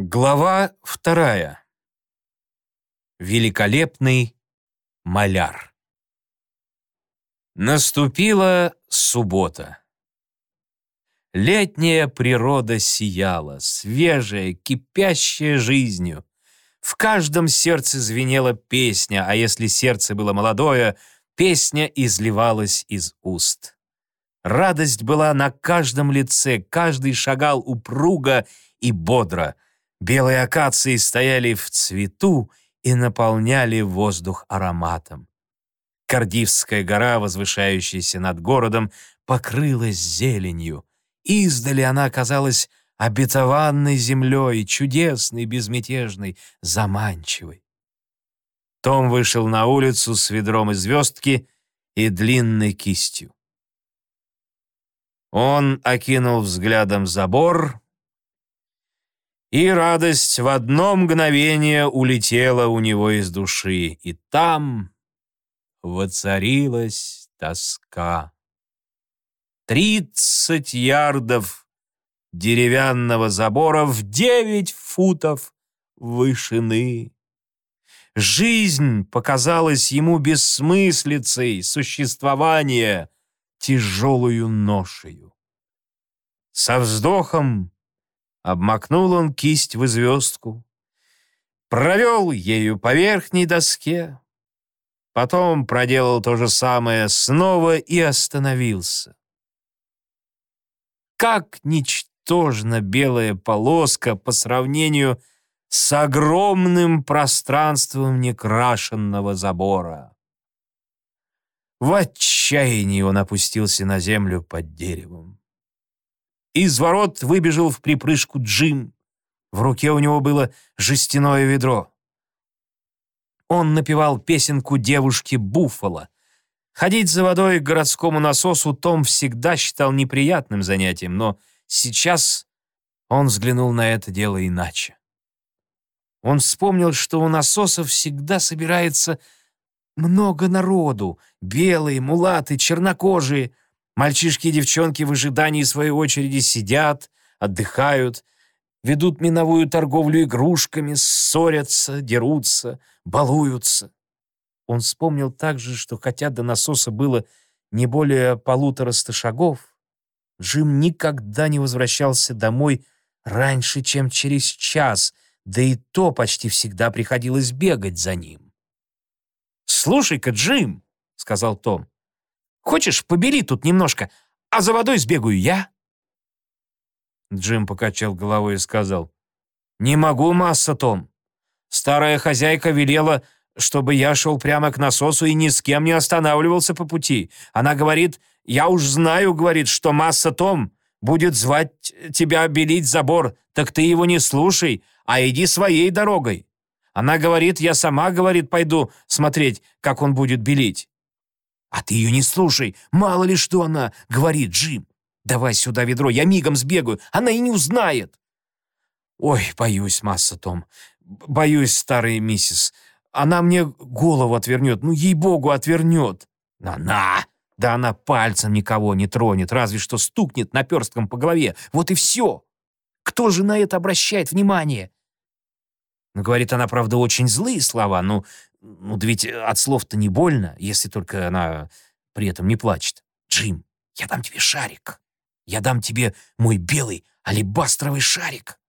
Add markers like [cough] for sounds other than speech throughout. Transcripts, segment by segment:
Глава вторая. Великолепный маляр. Наступила суббота. Летняя природа сияла, свежая, кипящая жизнью. В каждом сердце звенела песня, а если сердце было молодое, песня изливалась из уст. Радость была на каждом лице, каждый шагал упруго и бодро — Белые акации стояли в цвету и наполняли воздух ароматом. Кардивская гора, возвышающаяся над городом, покрылась зеленью. Издали она казалась обетованной землей, чудесной, безмятежной, заманчивой. Том вышел на улицу с ведром из звездки и длинной кистью. Он окинул взглядом забор, и радость в одно мгновение улетела у него из души, и там воцарилась тоска. Тридцать ярдов деревянного забора в девять футов вышины. Жизнь показалась ему бессмыслицей существования, тяжелую ношею. Со вздохом Обмакнул он кисть в звездку, провел ею по верхней доске, потом проделал то же самое снова и остановился. Как ничтожна белая полоска по сравнению с огромным пространством некрашенного забора. В отчаянии он опустился на землю под деревом. Из ворот выбежал в припрыжку Джим. В руке у него было жестяное ведро. Он напевал песенку девушки Буффало. Ходить за водой к городскому насосу Том всегда считал неприятным занятием, но сейчас он взглянул на это дело иначе. Он вспомнил, что у насосов всегда собирается много народу, белые, мулаты, чернокожие — Мальчишки и девчонки в ожидании своей очереди сидят, отдыхают, ведут миновую торговлю игрушками, ссорятся, дерутся, балуются. Он вспомнил также, что хотя до насоса было не более полутораста шагов, Джим никогда не возвращался домой раньше, чем через час, да и то почти всегда приходилось бегать за ним. «Слушай-ка, Джим», — сказал Том, Хочешь, побери тут немножко, а за водой сбегаю я?» Джим покачал головой и сказал, «Не могу, масса, Том. Старая хозяйка велела, чтобы я шел прямо к насосу и ни с кем не останавливался по пути. Она говорит, я уж знаю, говорит, что масса Том будет звать тебя белить забор, так ты его не слушай, а иди своей дорогой. Она говорит, я сама, говорит, пойду смотреть, как он будет белить. «А ты ее не слушай, мало ли что она говорит, Джим. Давай сюда ведро, я мигом сбегаю, она и не узнает». «Ой, боюсь, масса, Том, боюсь, старая миссис. Она мне голову отвернет, ну, ей-богу, отвернет». «На-на!» Да она пальцем никого не тронет, разве что стукнет наперстком по голове. Вот и все. Кто же на это обращает внимание? Ну, говорит она, правда, очень злые слова, но ну, да ведь э, от слов-то не больно, если только она при этом не плачет. Джим, я дам тебе шарик. Я дам тебе мой белый алебастровый шарик.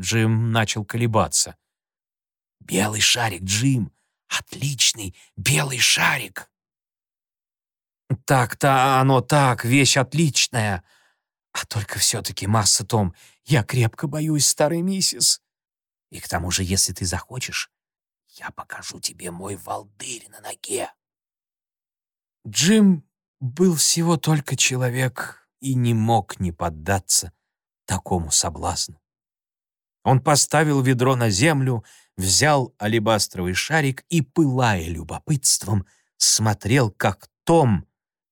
Джим начал колебаться. Белый шарик, Джим. Отличный белый шарик. Так-то оно так, вещь отличная. А только все-таки, масса Том, я крепко боюсь старой миссис. И к тому же, если ты захочешь, я покажу тебе мой волдырь на ноге. Джим был всего только человек и не мог не поддаться такому соблазну. Он поставил ведро на землю, взял алебастровый шарик и, пылая любопытством, смотрел, как Том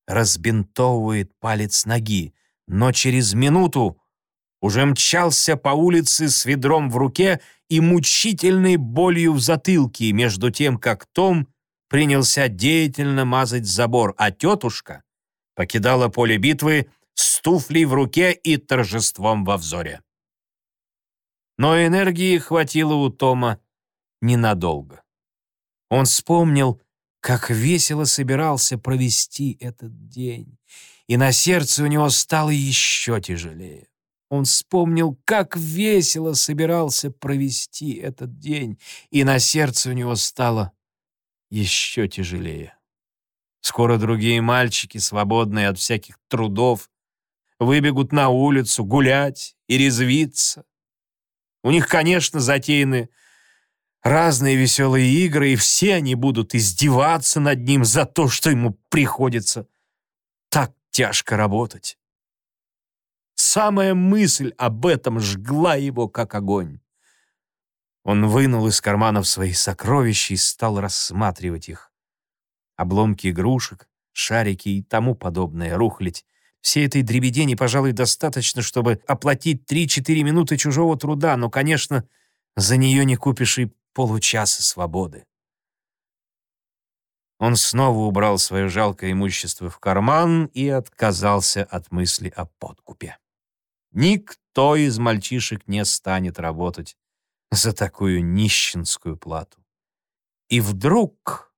разбинтовывает палец ноги, но через минуту уже мчался по улице с ведром в руке и мучительной болью в затылке, между тем, как Том принялся деятельно мазать забор, а тетушка покидала поле битвы с туфлей в руке и торжеством во взоре. Но энергии хватило у Тома ненадолго. Он вспомнил, как весело собирался провести этот день, и на сердце у него стало еще тяжелее. Он вспомнил, как весело собирался провести этот день, и на сердце у него стало еще тяжелее. Скоро другие мальчики, свободные от всяких трудов, выбегут на улицу гулять и резвиться. У них, конечно, затеяны разные веселые игры, и все они будут издеваться над ним за то, что ему приходится так тяжко работать. Самая мысль об этом жгла его, как огонь. Он вынул из карманов свои сокровища и стал рассматривать их. Обломки игрушек, шарики и тому подобное, рухлядь. Всей этой дребедени, пожалуй, достаточно, чтобы оплатить 3-4 минуты чужого труда, но, конечно, за нее не купишь и получаса свободы. Он снова убрал свое жалкое имущество в карман и отказался от мысли о подкупе. Никто из мальчишек не станет работать за такую нищенскую плату. И вдруг,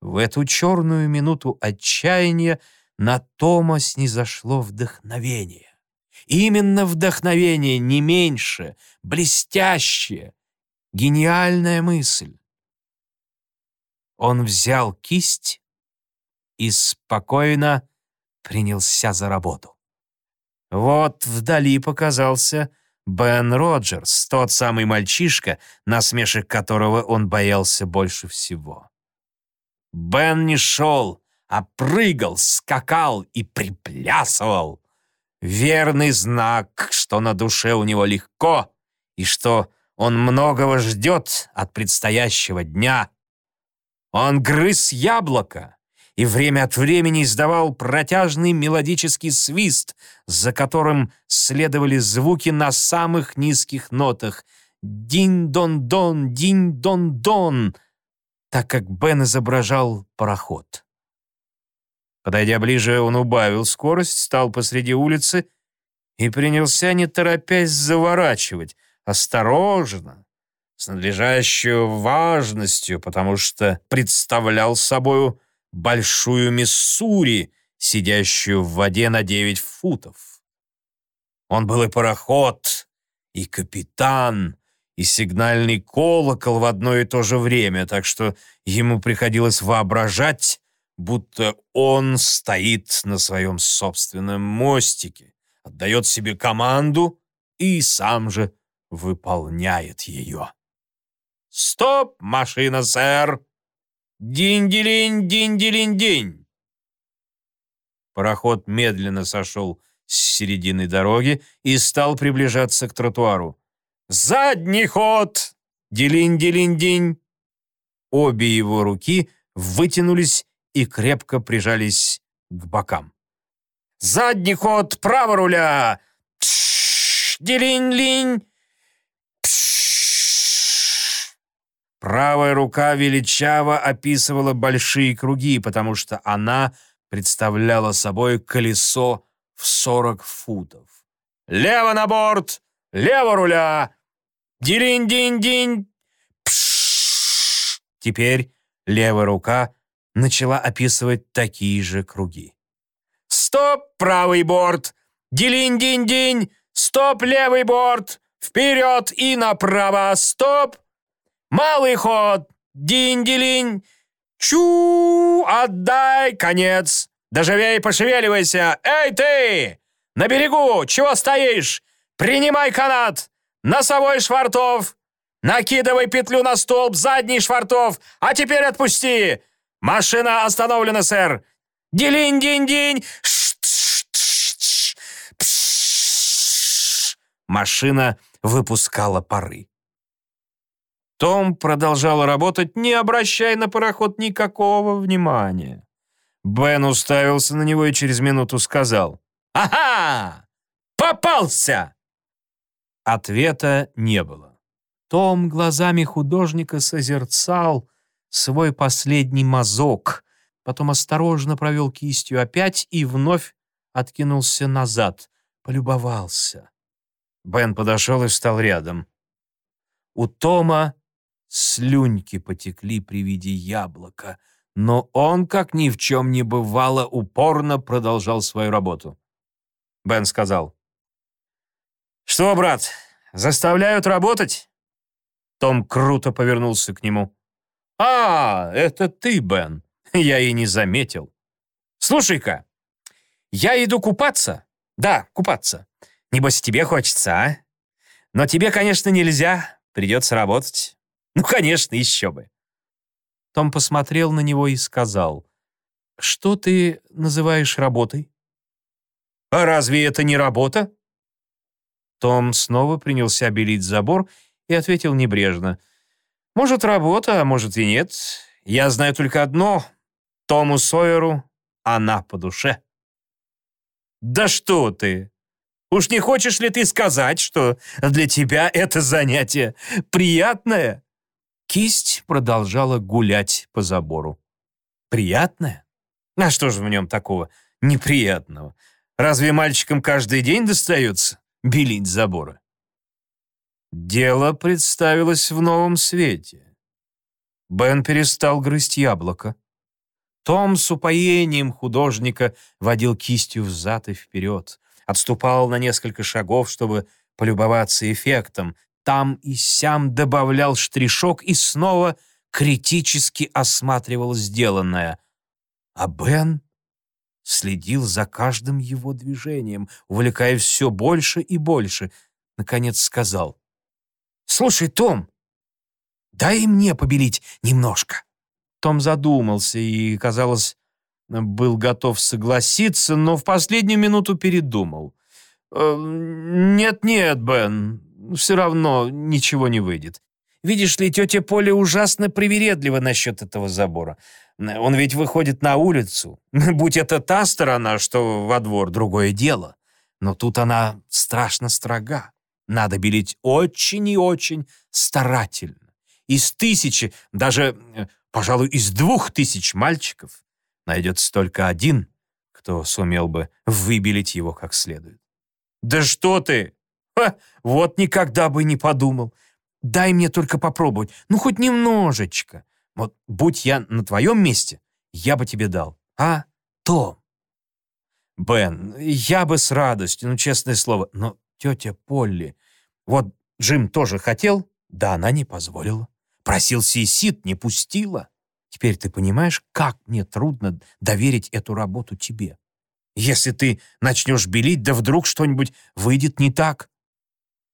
в эту черную минуту отчаяния, на Тома снизошло вдохновение. Именно вдохновение, не меньше, блестящее, гениальная мысль. Он взял кисть и спокойно принялся за работу. Вот вдали показался Бен Роджерс, тот самый мальчишка, насмешек которого он боялся больше всего. Бен не шел, а прыгал, скакал и приплясывал. Верный знак, что на душе у него легко и что он многого ждет от предстоящего дня. Он грыз яблоко, и время от времени издавал протяжный мелодический свист, за которым следовали звуки на самых низких нотах «динь-дон-дон, динь-дон-дон», так как Бен изображал пароход. Подойдя ближе, он убавил скорость, стал посреди улицы и принялся, не торопясь, заворачивать, осторожно, с надлежащей важностью, потому что представлял собою большую Миссури, сидящую в воде на 9 футов. Он был и пароход, и капитан, и сигнальный колокол в одно и то же время, так что ему приходилось воображать, будто он стоит на своем собственном мостике, отдает себе команду и сам же выполняет ее. «Стоп, машина, сэр!» Динь-делинь, динь-делинь-динь. Пароход медленно сошел с середины дороги и стал приближаться к тротуару. «Задний ход! Делинь-делинь-динь!» Обе его руки вытянулись и крепко прижались к бокам. «Задний ход! Право руля! Делинь-линь! Правая рука величаво описывала большие круги, потому что она представляла собой колесо в 40 футов. «Лево на борт! Лево руля! Дилинь-динь-динь! Теперь левая рука начала описывать такие же круги. «Стоп, правый борт! Дилинь-динь-динь! Стоп, левый борт! Вперед и направо! Стоп! Малый ход! Динь-делинь! Чу! Отдай! Конец! Доживей, пошевеливайся! Эй, ты! На берегу! Чего стоишь? Принимай канат! Носовой швартов! Накидывай петлю на столб, задний швартов! А теперь отпусти! Машина остановлена, сэр! Дилинь-динь-динь! Машина выпускала пары. Том продолжал работать, не обращая на пароход никакого внимания. Бен уставился на него и через минуту сказал «Ага! Попался!» Ответа не было. Том глазами художника созерцал свой последний мазок, потом осторожно провел кистью опять и вновь откинулся назад, полюбовался. Бен подошел и встал рядом. У Тома слюньки потекли при виде яблока, но он, как ни в чем не бывало, упорно продолжал свою работу. Бен сказал. «Что, брат, заставляют работать?» Том круто повернулся к нему. «А, это ты, Бен. Я и не заметил. Слушай-ка, я иду купаться. Да, купаться. Небось, тебе хочется, а? Но тебе, конечно, нельзя. Придется работать. [laughs] Ну, конечно, еще бы». Том посмотрел на него и сказал, «Что ты называешь работой?» «А разве это не работа?» Том снова принялся белить забор и ответил небрежно. «Может, работа, а может и нет. Я знаю только одно. Тому Сойеру она по душе». «Да что ты! Уж не хочешь ли ты сказать, что для тебя это занятие приятное?» Кисть продолжала гулять по забору. «Приятное? А что же в нем такого неприятного? Разве мальчикам каждый день достается белить заборы?» Дело представилось в новом свете. Бен перестал грызть яблоко. Том с упоением художника водил кистью взад и вперед, отступал на несколько шагов, чтобы полюбоваться эффектом, там и сям добавлял штришок и снова критически осматривал сделанное. А Бен следил за каждым его движением, увлекая все больше и больше. Наконец сказал — «Слушай, Том, дай мне побелить немножко». Том задумался и, казалось, был готов согласиться, но в последнюю минуту передумал. «Нет-нет, Бен, все равно ничего не выйдет. Видишь ли, тетя Поля ужасно привередлива насчет этого забора. Он ведь выходит на улицу. [laughs] Будь это та сторона, что во двор, другое дело. Но тут она страшно строга. Надо белить очень и очень старательно. Из тысячи, даже, пожалуй, из двух тысяч мальчиков найдется только один, кто сумел бы выбелить его как следует. «Да что ты! Ха, вот никогда бы не подумал. Дай мне только попробовать, ну хоть немножечко. Вот будь я на твоем месте, я бы тебе дал. А, Том?» «Бен, я бы с радостью, ну, честное слово, но тетя Полли. Вот Джим тоже хотел, да она не позволила. Просил Сисит, не пустила. Теперь ты понимаешь, как мне трудно доверить эту работу тебе. Если ты начнешь белить, да вдруг что-нибудь выйдет не так.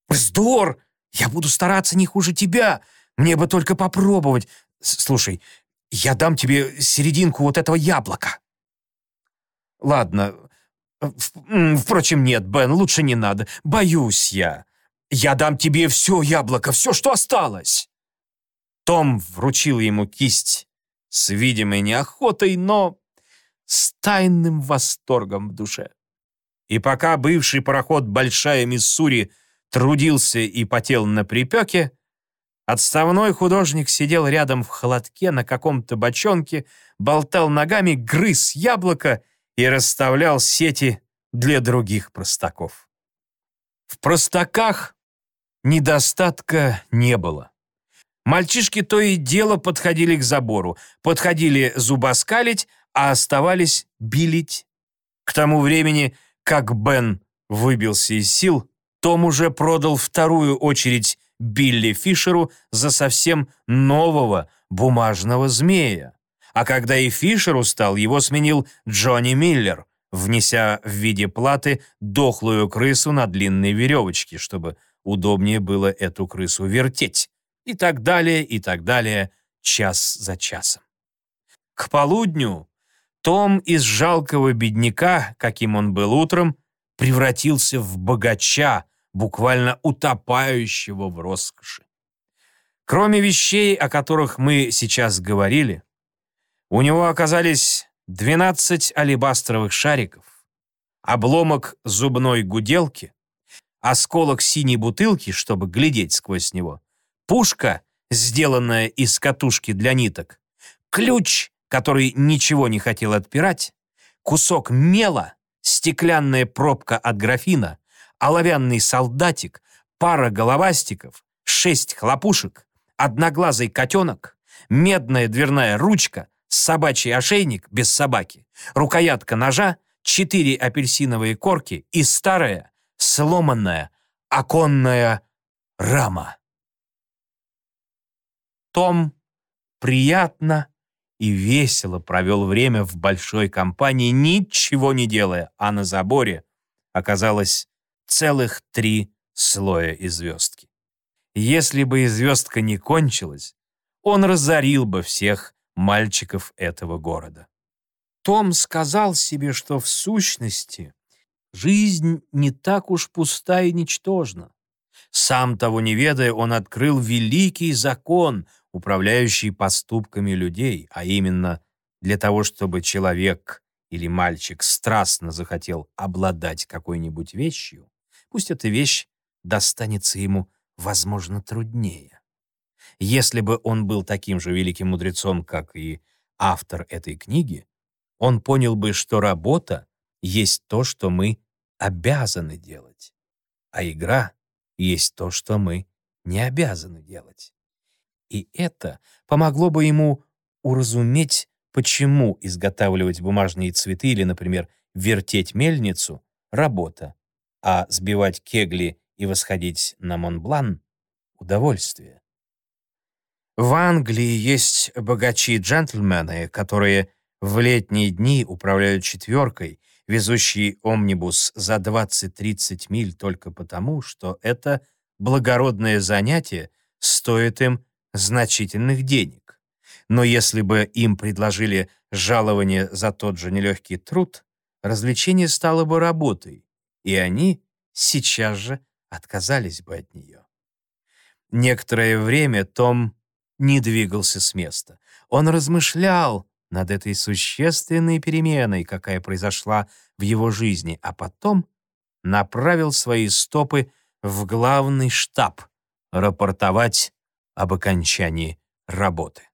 Вздор! Я буду стараться не хуже тебя. Мне бы только попробовать. Слушай, я дам тебе серединку вот этого яблока. Ладно, Впрочем, нет, Бен, лучше не надо. Боюсь я. Я дам тебе все яблоко, все, что осталось. Том вручил ему кисть с видимой неохотой, но с тайным восторгом в душе. И пока бывший пароход «Большая Миссури» трудился и потел на припеке, отставной художник сидел рядом в холодке на каком-то бочонке, болтал ногами, грыз яблоко и расставлял сети для других простаков. В простаках недостатка не было. Мальчишки то и дело подходили к забору, подходили зубоскалить, а оставались билить. К тому времени, как Бен выбился из сил, том уже продал вторую очередь Билли Фишеру за совсем нового бумажного змея. А когда и Фишер устал, его сменил Джонни Миллер, внеся в виде платы дохлую крысу на длинной веревочке, чтобы удобнее было эту крысу вертеть. И так далее, и так далее, час за часом. К полудню Том из жалкого бедняка, каким он был утром, превратился в богача, буквально утопающего в роскоши. Кроме вещей, о которых мы сейчас говорили, у него оказались 12 алебастровых шариков, обломок зубной гуделки, осколок синей бутылки, чтобы глядеть сквозь него, пушка, сделанная из катушки для ниток, ключ, который ничего не хотел отпирать, кусок мела, стеклянная пробка от графина, оловянный солдатик, пара головастиков, шесть хлопушек, одноглазый котенок, медная дверная ручка, собачий ошейник без собаки, рукоятка ножа, четыре апельсиновые корки и старая, сломанная оконная рама. Том приятно и весело провел время в большой компании, ничего не делая, а на заборе оказалось целых три слоя и звездки. Если бы и звездка не кончилась, он разорил бы всех мальчиков этого города. Том сказал себе, что в сущности жизнь не так уж пуста и ничтожна. Сам того не ведая, он открыл великий закон, управляющий поступками людей, а именно для того, чтобы человек или мальчик страстно захотел обладать какой-нибудь вещью, пусть эта вещь достанется ему, возможно, труднее. Если бы он был таким же великим мудрецом, как и автор этой книги, он понял бы, что работа есть то, что мы обязаны делать, а игра есть то, что мы не обязаны делать. И это помогло бы ему уразуметь, почему изготавливать бумажные цветы или, например, вертеть мельницу — работа, а сбивать кегли и восходить на Монблан — удовольствие. В Англии есть богачи-джентльмены, которые в летние дни управляют четверкой, везущей омнибус за 20-30 миль только потому, что это благородное занятие стоит им значительных денег. Но если бы им предложили жалование за тот же нелегкий труд, развлечение стало бы работой, и они сейчас же отказались бы от нее. Некоторое время Том не двигался с места. Он размышлял над этой существенной переменой, какая произошла в его жизни, а потом направил свои стопы в главный штаб рапортовать об окончании работы.